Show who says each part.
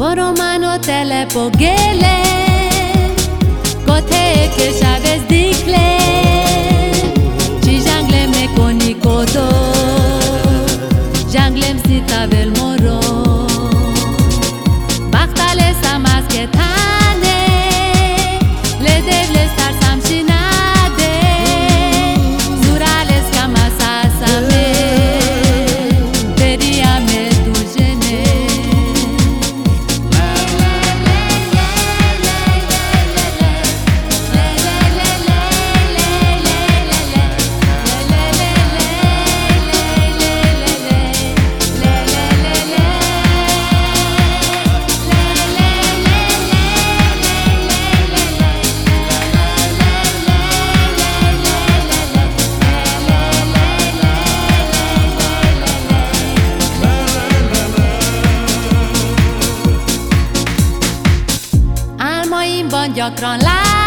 Speaker 1: برو منو تلپ و گله گوته که شبز دیکله چی جنگلم نکنی کدو جنگلم سی تاول مورو بختل سمز که تن álmaimban gyakran lát.